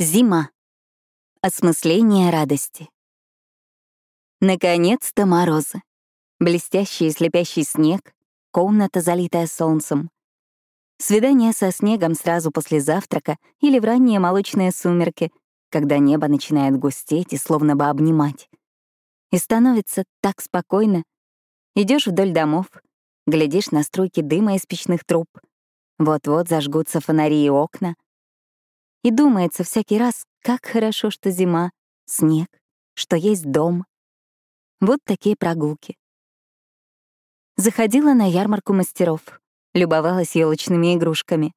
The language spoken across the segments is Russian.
Зима. Осмысление радости. Наконец-то морозы. Блестящий и слепящий снег, комната, залитая солнцем. Свидание со снегом сразу после завтрака или в ранние молочные сумерки, когда небо начинает густеть и словно бы обнимать. И становится так спокойно. Идешь вдоль домов, глядишь на струйки дыма из печных труб. Вот-вот зажгутся фонари и окна — и думается всякий раз, как хорошо, что зима, снег, что есть дом. Вот такие прогулки. Заходила на ярмарку мастеров, любовалась елочными игрушками.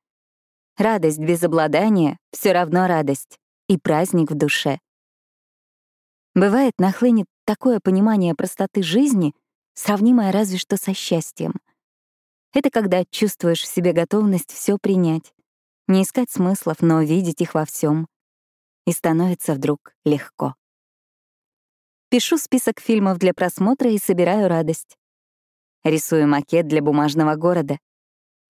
Радость без обладания — все равно радость, и праздник в душе. Бывает, нахлынет такое понимание простоты жизни, сравнимое разве что со счастьем. Это когда чувствуешь в себе готовность все принять, не искать смыслов, но видеть их во всем. И становится вдруг легко. Пишу список фильмов для просмотра и собираю радость. Рисую макет для бумажного города.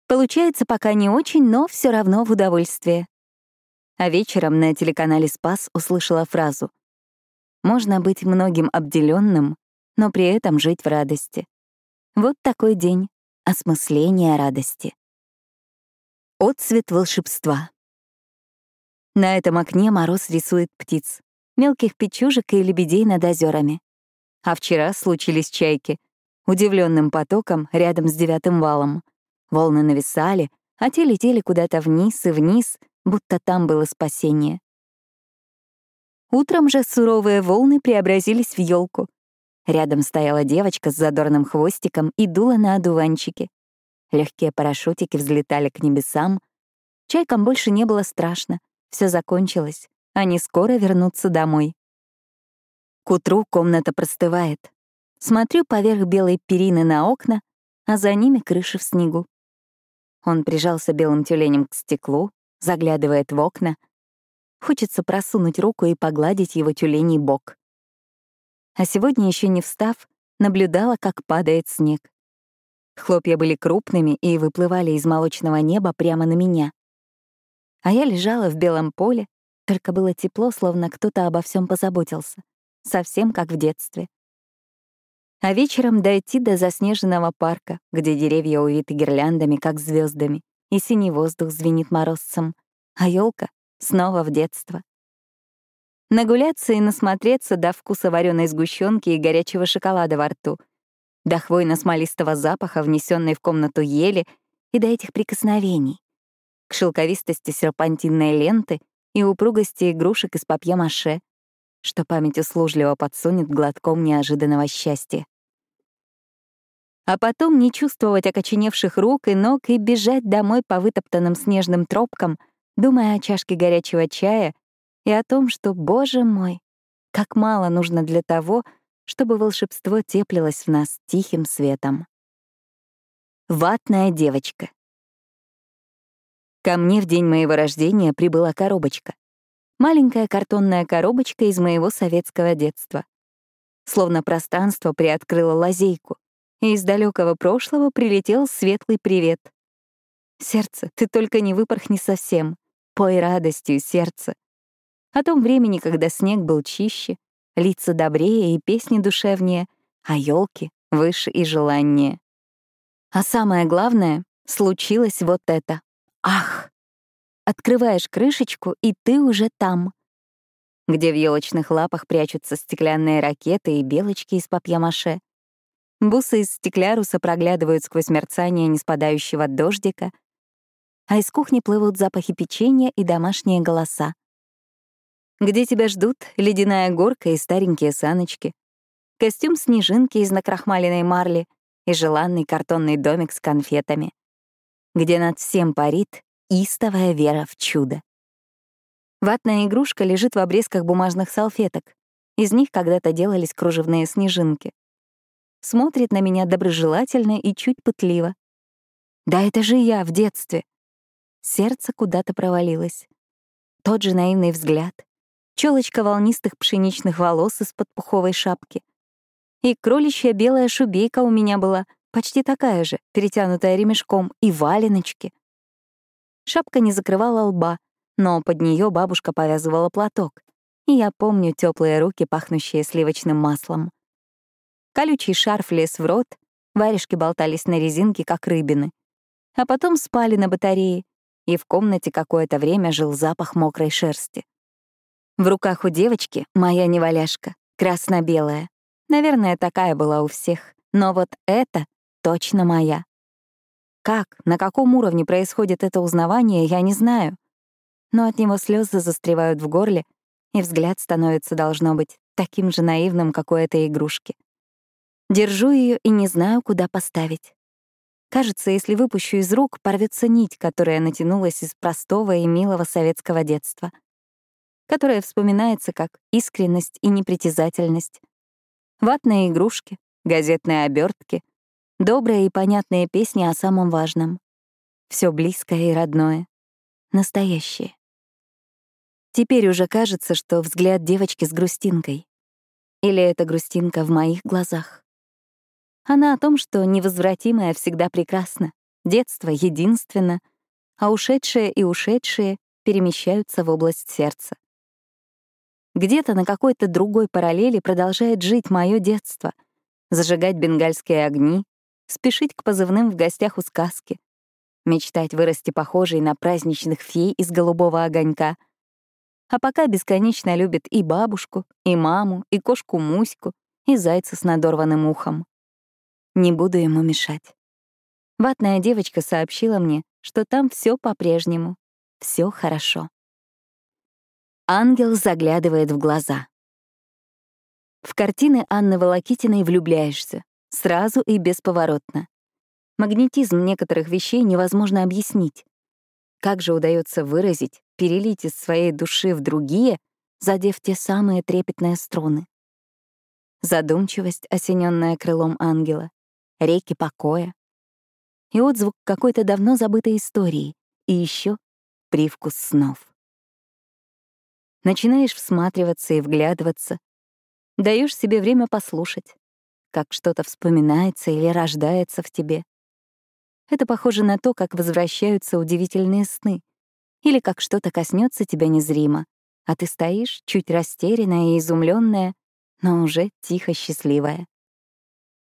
Получается пока не очень, но все равно в удовольствие. А вечером на телеканале «Спас» услышала фразу «Можно быть многим обделенным, но при этом жить в радости». Вот такой день осмысления радости. Отцвет волшебства. На этом окне мороз рисует птиц, мелких печужек и лебедей над озерами. А вчера случились чайки, удивленным потоком рядом с девятым валом. Волны нависали, а те летели куда-то вниз и вниз, будто там было спасение. Утром же суровые волны преобразились в елку. Рядом стояла девочка с задорным хвостиком и дула на одуванчики. Легкие парашютики взлетали к небесам. Чайкам больше не было страшно. Все закончилось. Они скоро вернутся домой. К утру комната простывает. Смотрю поверх белой перины на окна, а за ними крыши в снегу. Он прижался белым тюленем к стеклу, заглядывает в окна. Хочется просунуть руку и погладить его тюленей бок. А сегодня, еще не встав, наблюдала, как падает снег. Хлопья были крупными и выплывали из молочного неба прямо на меня. А я лежала в белом поле, только было тепло, словно кто-то обо всем позаботился. Совсем как в детстве. А вечером дойти до заснеженного парка, где деревья увиты гирляндами, как звездами, и синий воздух звенит морозцем, а елка снова в детство. Нагуляться и насмотреться до вкуса вареной сгущенки и горячего шоколада во рту — до хвойно-смолистого запаха, внесенной в комнату ели, и до этих прикосновений, к шелковистости серпантинной ленты и упругости игрушек из папье-маше, что память услужливо подсунет глотком неожиданного счастья. А потом не чувствовать окоченевших рук и ног и бежать домой по вытоптанным снежным тропкам, думая о чашке горячего чая и о том, что, боже мой, как мало нужно для того, чтобы волшебство теплилось в нас тихим светом. Ватная девочка. Ко мне в день моего рождения прибыла коробочка. Маленькая картонная коробочка из моего советского детства. Словно пространство приоткрыло лазейку, и из далекого прошлого прилетел светлый привет. Сердце, ты только не выпорхни совсем. Пой радостью, сердце. О том времени, когда снег был чище, лица добрее и песни душевнее, а елки выше и желаннее. А самое главное, случилось вот это. Ах! Открываешь крышечку, и ты уже там. Где в елочных лапах прячутся стеклянные ракеты и белочки из папье-маше. Бусы из стекляруса проглядывают сквозь мерцание неспадающего дождика, а из кухни плывут запахи печенья и домашние голоса где тебя ждут ледяная горка и старенькие саночки, костюм снежинки из накрахмаленной марли и желанный картонный домик с конфетами, где над всем парит истовая вера в чудо. Ватная игрушка лежит в обрезках бумажных салфеток. Из них когда-то делались кружевные снежинки. Смотрит на меня доброжелательно и чуть пытливо. Да это же я в детстве. Сердце куда-то провалилось. Тот же наивный взгляд, челочка волнистых пшеничных волос из-под пуховой шапки. И кроличья белая шубейка у меня была, почти такая же, перетянутая ремешком, и валеночки. Шапка не закрывала лба, но под нее бабушка повязывала платок, и я помню теплые руки, пахнущие сливочным маслом. Колючий шарф лез в рот, варежки болтались на резинке, как рыбины. А потом спали на батарее, и в комнате какое-то время жил запах мокрой шерсти. В руках у девочки моя неваляшка, красно-белая. Наверное, такая была у всех. Но вот это точно моя. Как, на каком уровне происходит это узнавание, я не знаю. Но от него слезы застревают в горле, и взгляд становится, должно быть, таким же наивным, как у этой игрушки. Держу ее и не знаю, куда поставить. Кажется, если выпущу из рук, порвется нить, которая натянулась из простого и милого советского детства, которая вспоминается как искренность и непритязательность. Ватные игрушки, газетные обертки, добрые и понятные песни о самом важном. Все близкое и родное. Настоящее. Теперь уже кажется, что взгляд девочки с грустинкой. Или это грустинка в моих глазах. Она о том, что невозвратимое всегда прекрасно, детство единственно, а ушедшие и ушедшие перемещаются в область сердца. Где-то на какой-то другой параллели продолжает жить мое детство, зажигать бенгальские огни, спешить к позывным в гостях у сказки, мечтать вырасти похожей на праздничных фей из голубого огонька — а пока бесконечно любит и бабушку, и маму, и кошку Муську, и зайца с надорванным ухом. Не буду ему мешать. Ватная девочка сообщила мне, что там все по-прежнему, все хорошо. Ангел заглядывает в глаза. В картины Анны Волокитиной влюбляешься, сразу и бесповоротно. Магнетизм некоторых вещей невозможно объяснить. Как же удается выразить, перелить из своей души в другие, задев те самые трепетные струны? Задумчивость, осененная крылом ангела, реки покоя. И отзвук какой-то давно забытой истории, и еще привкус снов. Начинаешь всматриваться и вглядываться, даешь себе время послушать, как что-то вспоминается или рождается в тебе. Это похоже на то, как возвращаются удивительные сны, или как что-то коснется тебя незримо, а ты стоишь, чуть растерянная и изумленная, но уже тихо счастливая.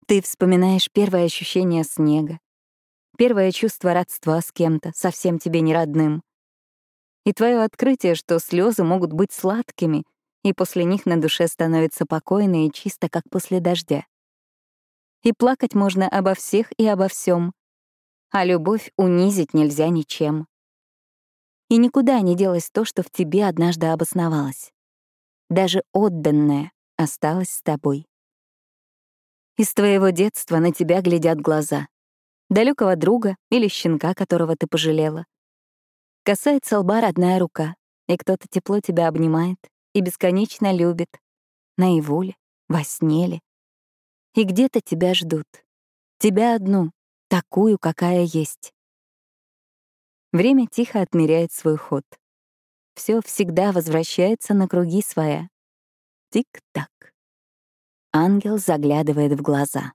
Ты вспоминаешь первое ощущение снега, первое чувство родства с кем-то, совсем тебе не родным. И твое открытие, что слезы могут быть сладкими, и после них на душе становится покойно и чисто, как после дождя. И плакать можно обо всех и обо всем, а любовь унизить нельзя ничем. И никуда не делось то, что в тебе однажды обосновалось. Даже отданное осталось с тобой. Из твоего детства на тебя глядят глаза. Далекого друга или щенка, которого ты пожалела. Касается лба родная рука, и кто-то тепло тебя обнимает и бесконечно любит. Наяву ли, во сне ли. И где-то тебя ждут. Тебя одну, такую, какая есть. Время тихо отмеряет свой ход. Все всегда возвращается на круги своя. Тик-так. Ангел заглядывает в глаза.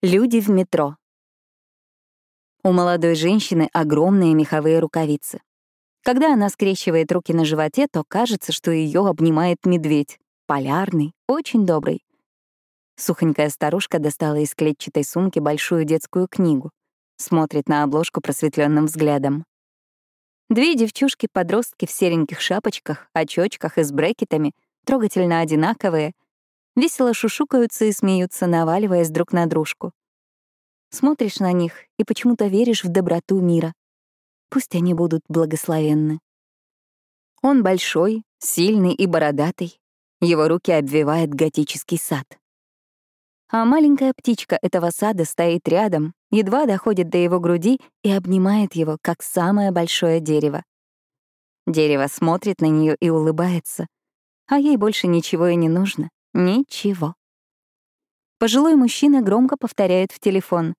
Люди в метро. У молодой женщины огромные меховые рукавицы. Когда она скрещивает руки на животе, то кажется, что ее обнимает медведь. Полярный, очень добрый. Сухонькая старушка достала из клетчатой сумки большую детскую книгу. Смотрит на обложку просветленным взглядом. Две девчушки-подростки в сереньких шапочках, очочках и с брекетами, трогательно одинаковые, весело шушукаются и смеются, наваливаясь друг на дружку. Смотришь на них и почему-то веришь в доброту мира. Пусть они будут благословенны. Он большой, сильный и бородатый. Его руки обвивает готический сад. А маленькая птичка этого сада стоит рядом, едва доходит до его груди и обнимает его, как самое большое дерево. Дерево смотрит на нее и улыбается, а ей больше ничего и не нужно. Ничего. Пожилой мужчина громко повторяет в телефон.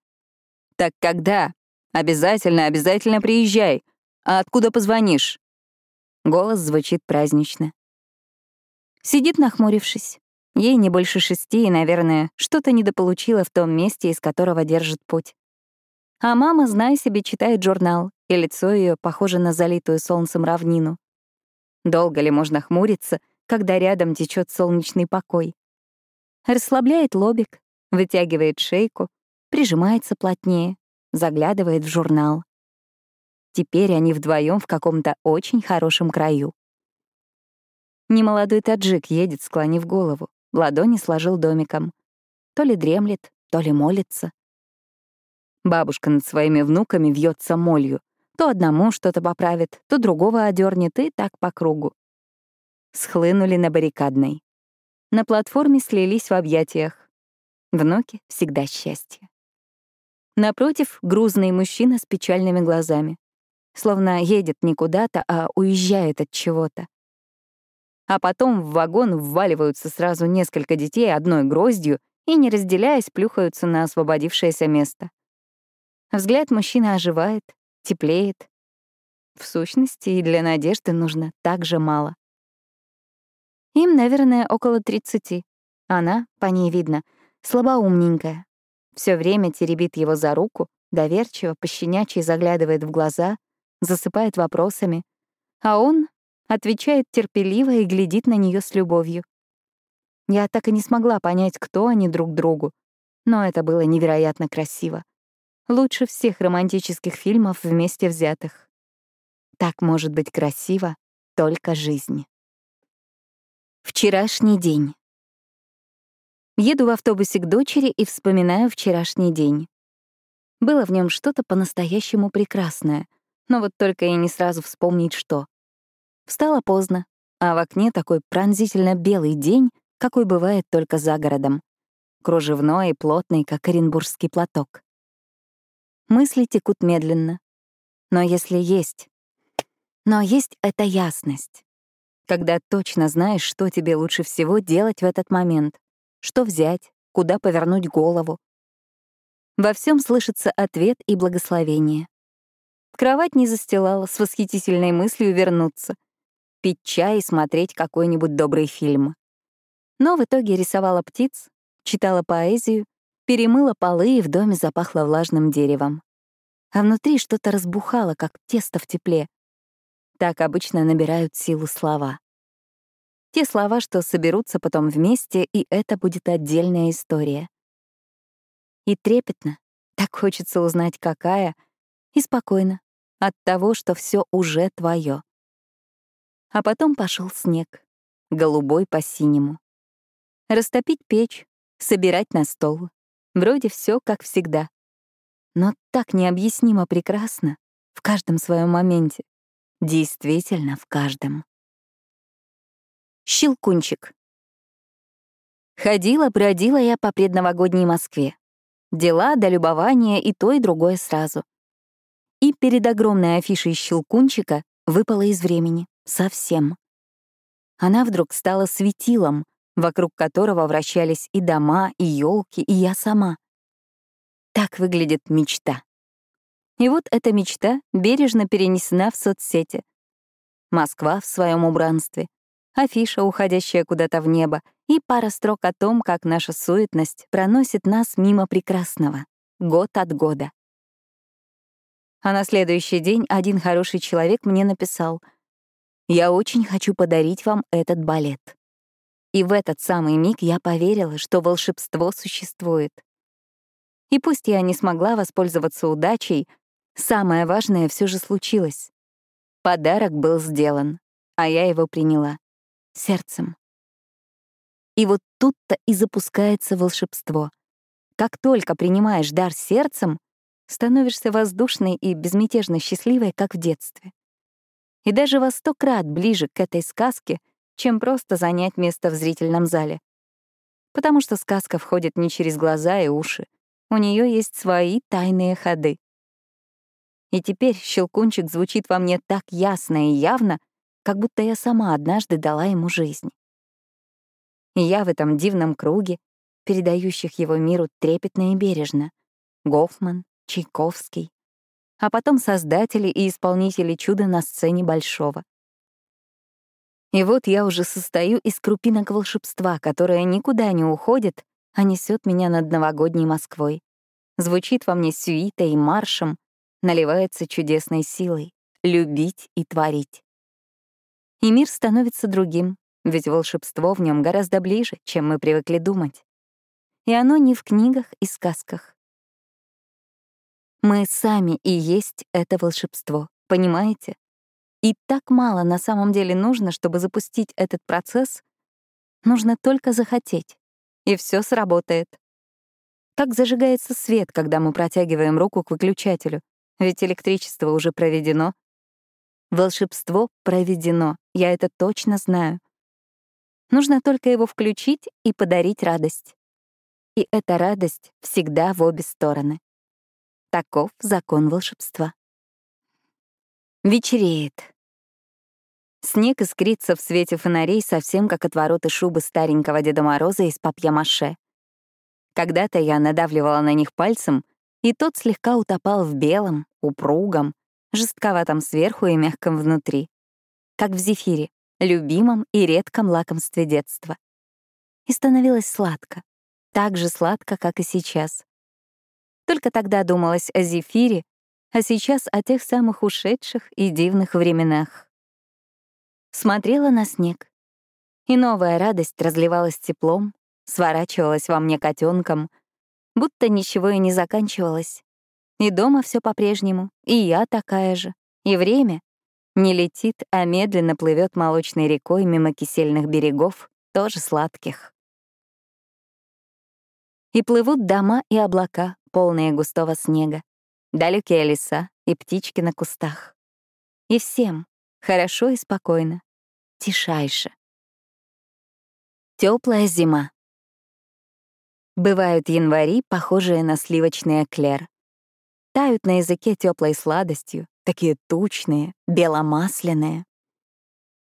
«Так когда? Обязательно, обязательно приезжай. А откуда позвонишь?» Голос звучит празднично. Сидит нахмурившись. Ей не больше шести, и, наверное, что-то недополучила в том месте, из которого держит путь. А мама, знай себе, читает журнал, и лицо ее похоже на залитую солнцем равнину. Долго ли можно хмуриться, когда рядом течет солнечный покой? Расслабляет лобик, вытягивает шейку, прижимается плотнее, заглядывает в журнал. Теперь они вдвоем в каком-то очень хорошем краю. Немолодой таджик едет, склонив голову, ладони сложил домиком. То ли дремлет, то ли молится. Бабушка над своими внуками вьется молью. То одному что-то поправит, то другого одернет, и так по кругу. Схлынули на баррикадной. На платформе слились в объятиях. Внуки — всегда счастье. Напротив — грузный мужчина с печальными глазами. Словно едет не куда-то, а уезжает от чего-то. А потом в вагон вваливаются сразу несколько детей одной гроздью и, не разделяясь, плюхаются на освободившееся место. Взгляд мужчины оживает, теплеет. В сущности, и для надежды нужно так же мало. Им, наверное, около 30. Она, по ней видно, слабоумненькая. Все время теребит его за руку, доверчиво, пощенячьи заглядывает в глаза, засыпает вопросами, а он отвечает терпеливо и глядит на нее с любовью. Я так и не смогла понять, кто они друг другу, но это было невероятно красиво. Лучше всех романтических фильмов вместе взятых. Так может быть красиво только жизнь. Вчерашний день. Еду в автобусе к дочери и вспоминаю вчерашний день. Было в нем что-то по-настоящему прекрасное, но вот только и не сразу вспомнить, что. Встала поздно, а в окне такой пронзительно белый день, какой бывает только за городом. Кружевной и плотный, как оренбургский платок. Мысли текут медленно. Но если есть... Но есть эта ясность. Когда точно знаешь, что тебе лучше всего делать в этот момент. Что взять, куда повернуть голову. Во всем слышится ответ и благословение. Кровать не застилала с восхитительной мыслью вернуться. Пить чай и смотреть какой-нибудь добрый фильм. Но в итоге рисовала птиц, читала поэзию перемыла полы, и в доме запахло влажным деревом. А внутри что-то разбухало, как тесто в тепле. Так обычно набирают силу слова. Те слова, что соберутся потом вместе, и это будет отдельная история. И трепетно, так хочется узнать, какая, и спокойно, от того, что все уже твое. А потом пошел снег, голубой по синему. Растопить печь, собирать на стол, Вроде все как всегда. Но так необъяснимо прекрасно в каждом своем моменте. Действительно, в каждом. Щелкунчик. Ходила-бродила я по предновогодней Москве. Дела до любования и то, и другое сразу. И перед огромной афишей щелкунчика выпала из времени. Совсем. Она вдруг стала светилом, вокруг которого вращались и дома, и елки, и я сама. Так выглядит мечта. И вот эта мечта бережно перенесена в соцсети. Москва в своем убранстве, афиша, уходящая куда-то в небо, и пара строк о том, как наша суетность проносит нас мимо прекрасного, год от года. А на следующий день один хороший человек мне написал «Я очень хочу подарить вам этот балет». И в этот самый миг я поверила, что волшебство существует. И пусть я не смогла воспользоваться удачей, самое важное все же случилось. Подарок был сделан, а я его приняла. Сердцем. И вот тут-то и запускается волшебство. Как только принимаешь дар сердцем, становишься воздушной и безмятежно счастливой, как в детстве. И даже во сто крат ближе к этой сказке — чем просто занять место в зрительном зале. Потому что сказка входит не через глаза и уши. У нее есть свои тайные ходы. И теперь щелкунчик звучит во мне так ясно и явно, как будто я сама однажды дала ему жизнь. И я в этом дивном круге, передающих его миру трепетно и бережно. Гофман, Чайковский, а потом создатели и исполнители чуда на сцене Большого. И вот я уже состою из крупинок волшебства, которое никуда не уходит, а несет меня над новогодней Москвой. звучит во мне сюитой и маршем, наливается чудесной силой — любить и творить. И мир становится другим, ведь волшебство в нем гораздо ближе, чем мы привыкли думать. И оно не в книгах и сказках. Мы сами и есть это волшебство, понимаете? И так мало на самом деле нужно, чтобы запустить этот процесс. Нужно только захотеть, и все сработает. Как зажигается свет, когда мы протягиваем руку к выключателю, ведь электричество уже проведено. Волшебство проведено, я это точно знаю. Нужно только его включить и подарить радость. И эта радость всегда в обе стороны. Таков закон волшебства. Вечереет. Снег искрится в свете фонарей совсем как отвороты шубы старенького Деда Мороза из папья-маше. Когда-то я надавливала на них пальцем, и тот слегка утопал в белом, упругом, жестковатом сверху и мягком внутри. Как в зефире, любимом и редком лакомстве детства. И становилось сладко. Так же сладко, как и сейчас. Только тогда думалось о зефире, а сейчас о тех самых ушедших и дивных временах. Смотрела на снег, и новая радость разливалась теплом, сворачивалась во мне котенком, будто ничего и не заканчивалось. И дома все по-прежнему, и я такая же, и время не летит, а медленно плывет молочной рекой мимо кисельных берегов, тоже сладких. И плывут дома и облака, полные густого снега далекие леса и птички на кустах. И всем хорошо и спокойно, тишайше. Теплая зима. Бывают январи, похожие на сливочный эклер. Тают на языке теплой сладостью, такие тучные, беломасляные.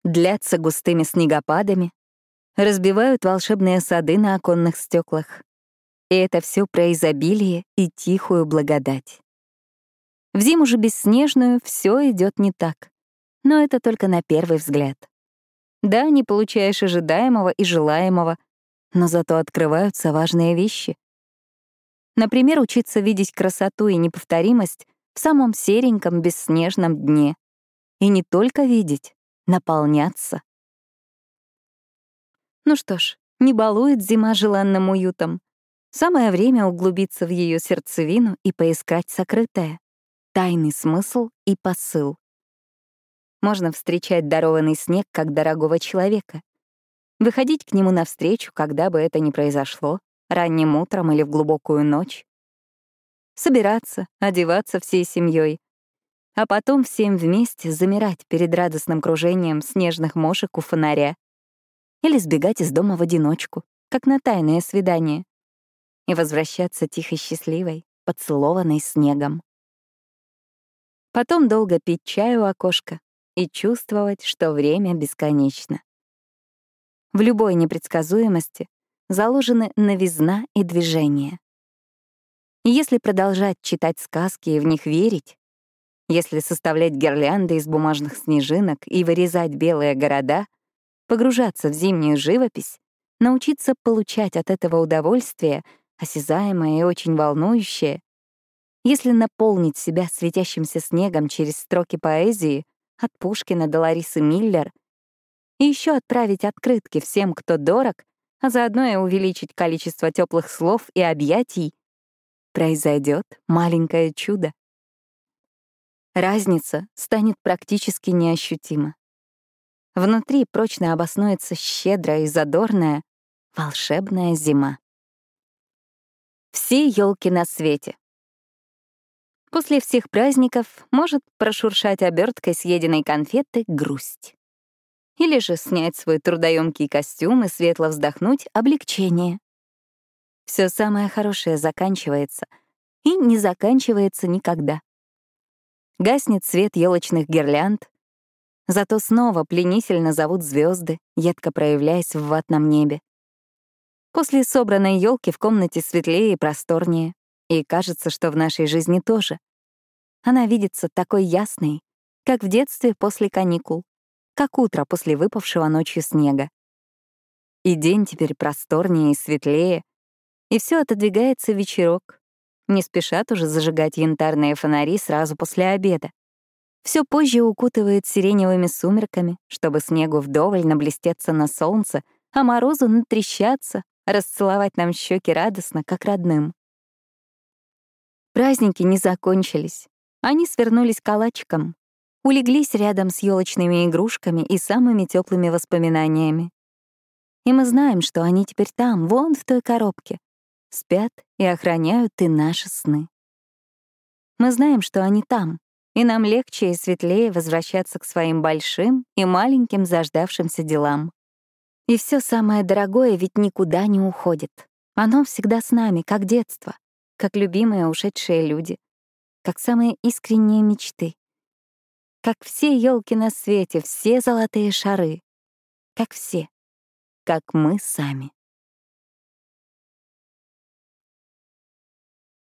Длятся густыми снегопадами, разбивают волшебные сады на оконных стеклах. И это все про изобилие и тихую благодать. В зиму же бесснежную все идет не так. Но это только на первый взгляд. Да, не получаешь ожидаемого и желаемого, но зато открываются важные вещи. Например, учиться видеть красоту и неповторимость в самом сереньком бесснежном дне. И не только видеть, наполняться. Ну что ж, не балует зима желанным уютом. Самое время углубиться в ее сердцевину и поискать сокрытое тайный смысл и посыл. Можно встречать дарованный снег как дорогого человека, выходить к нему навстречу, когда бы это ни произошло, ранним утром или в глубокую ночь, собираться, одеваться всей семьей, а потом всем вместе замирать перед радостным кружением снежных мошек у фонаря или сбегать из дома в одиночку, как на тайное свидание, и возвращаться тихо счастливой, поцелованной снегом. Потом долго пить чай у окошка и чувствовать, что время бесконечно. В любой непредсказуемости заложены новизна и движение. Если продолжать читать сказки и в них верить, если составлять гирлянды из бумажных снежинок и вырезать белые города, погружаться в зимнюю живопись, научиться получать от этого удовольствие, осязаемое и очень волнующее, если наполнить себя светящимся снегом через строки поэзии от Пушкина до Ларисы Миллер и еще отправить открытки всем, кто дорог, а заодно и увеличить количество теплых слов и объятий, произойдет маленькое чудо. Разница станет практически неощутима. Внутри прочно обоснуется щедрая и задорная волшебная зима. Все елки на свете. После всех праздников может прошуршать оберткой съеденной конфеты грусть. Или же снять свой трудоемкий костюм и светло вздохнуть облегчение. Все самое хорошее заканчивается и не заканчивается никогда. Гаснет свет елочных гирлянд, зато снова пленительно зовут звезды, едко проявляясь в ватном небе. После собранной елки в комнате светлее и просторнее. И кажется, что в нашей жизни тоже. Она видится такой ясной, как в детстве после каникул, как утро после выпавшего ночью снега. И день теперь просторнее и светлее, и все отодвигается вечерок, Не спешат уже зажигать янтарные фонари сразу после обеда. Все позже укутывает сиреневыми сумерками, чтобы снегу вдоволь наблестеться на солнце, а морозу натрещаться, расцеловать нам щеки радостно, как родным. Праздники не закончились. Они свернулись калачиком, улеглись рядом с елочными игрушками и самыми теплыми воспоминаниями. И мы знаем, что они теперь там, вон в той коробке, спят и охраняют и наши сны. Мы знаем, что они там, и нам легче и светлее возвращаться к своим большим и маленьким заждавшимся делам. И все самое дорогое ведь никуда не уходит. Оно всегда с нами, как детство, как любимые ушедшие люди, как самые искренние мечты, как все елки на свете, все золотые шары, как все, как мы сами.